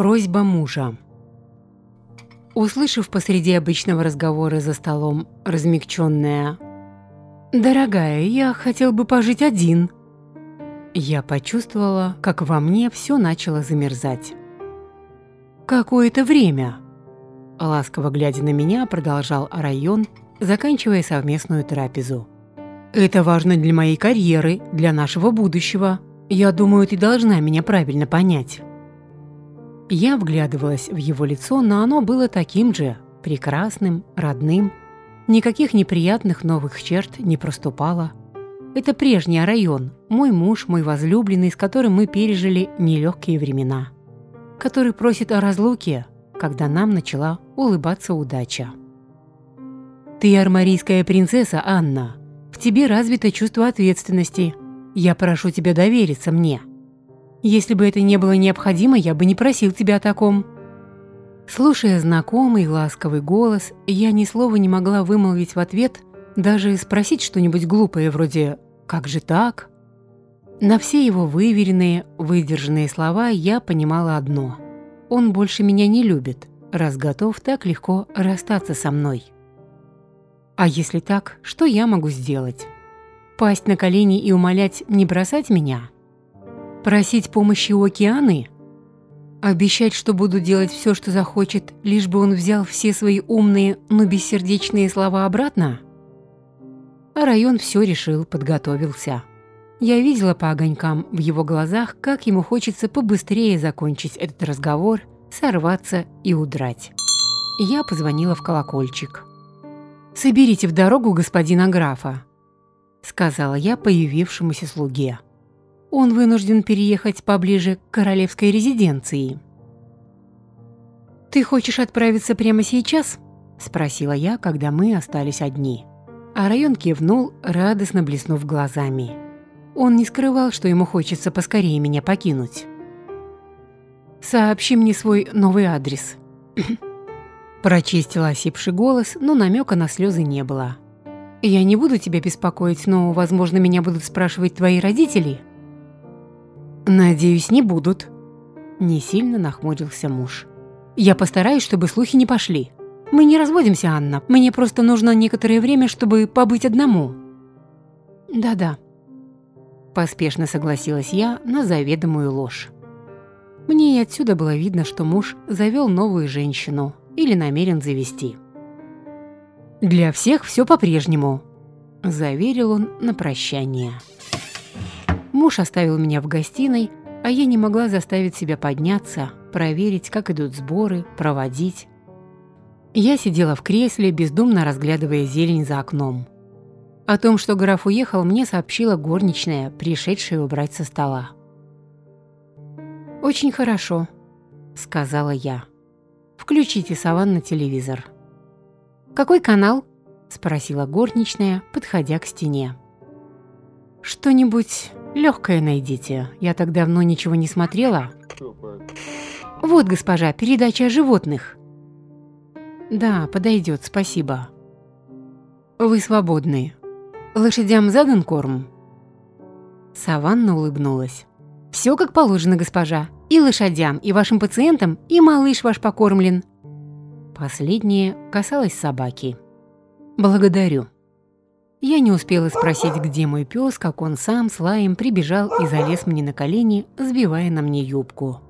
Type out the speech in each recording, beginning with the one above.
Просьба мужа. Услышав посреди обычного разговора за столом размягченное «Дорогая, я хотел бы пожить один», я почувствовала, как во мне все начало замерзать. «Какое-то время», – ласково глядя на меня, продолжал район, заканчивая совместную трапезу. «Это важно для моей карьеры, для нашего будущего. Я думаю, ты должна меня правильно понять». Я вглядывалась в его лицо, но оно было таким же, прекрасным, родным. Никаких неприятных новых черт не проступало. Это прежний район, мой муж, мой возлюбленный, с которым мы пережили нелегкие времена. Который просит о разлуке, когда нам начала улыбаться удача. «Ты армарийская принцесса, Анна. В тебе развито чувство ответственности. Я прошу тебя довериться мне. Если бы это не было необходимо, я бы не просил тебя о таком». Слушая знакомый ласковый голос, я ни слова не могла вымолвить в ответ, даже спросить что-нибудь глупое вроде «как же так?». На все его выверенные, выдержанные слова я понимала одно – он больше меня не любит, раз готов так легко расстаться со мной. А если так, что я могу сделать? Пасть на колени и умолять не бросать меня – Просить помощи у океаны? Обещать, что буду делать все, что захочет, лишь бы он взял все свои умные, но бессердечные слова обратно? А район все решил, подготовился. Я видела по огонькам в его глазах, как ему хочется побыстрее закончить этот разговор, сорваться и удрать. Я позвонила в колокольчик. «Соберите в дорогу господина графа», — сказала я появившемуся слуге он вынужден переехать поближе к королевской резиденции. «Ты хочешь отправиться прямо сейчас?» – спросила я, когда мы остались одни. А район кивнул, радостно блеснув глазами. Он не скрывал, что ему хочется поскорее меня покинуть. «Сообщи мне свой новый адрес». Прочистила осипший голос, но намека на слезы не было. «Я не буду тебя беспокоить, но, возможно, меня будут спрашивать твои родители?» «Надеюсь, не будут», – не сильно нахмурился муж. «Я постараюсь, чтобы слухи не пошли. Мы не разводимся, Анна. Мне просто нужно некоторое время, чтобы побыть одному». «Да-да», – поспешно согласилась я на заведомую ложь. Мне и отсюда было видно, что муж завел новую женщину или намерен завести. «Для всех все по-прежнему», – заверил он на прощание. Муж оставил меня в гостиной, а я не могла заставить себя подняться, проверить, как идут сборы, проводить. Я сидела в кресле, бездумно разглядывая зелень за окном. О том, что граф уехал, мне сообщила горничная, пришедшая убрать со стола. «Очень хорошо», — сказала я. «Включите саван на телевизор». «Какой канал?» — спросила горничная, подходя к стене. «Что-нибудь Легкое найдите. Я так давно ничего не смотрела. Вот, госпожа, передача о животных. Да, подойдет, спасибо. Вы свободны. Лошадям задан корм? Саванна улыбнулась. Все как положено, госпожа. И лошадям, и вашим пациентам, и малыш ваш покормлен. Последнее касалось собаки. Благодарю. Я не успела спросить, где мой пес, как он сам с лаем прибежал и залез мне на колени, сбивая на мне юбку.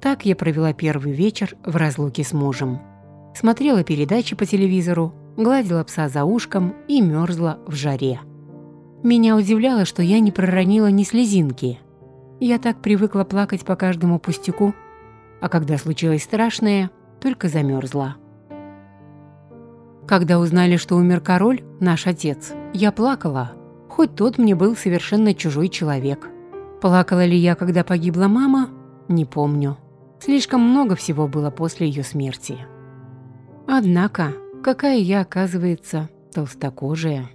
Так я провела первый вечер в разлуке с мужем. Смотрела передачи по телевизору, гладила пса за ушком и мерзла в жаре. Меня удивляло, что я не проронила ни слезинки. Я так привыкла плакать по каждому пустяку, а когда случилось страшное, только замерзла. Когда узнали, что умер король, наш отец, я плакала, хоть тот мне был совершенно чужой человек. Плакала ли я, когда погибла мама? Не помню. Слишком много всего было после ее смерти. Однако, какая я, оказывается, толстокожая.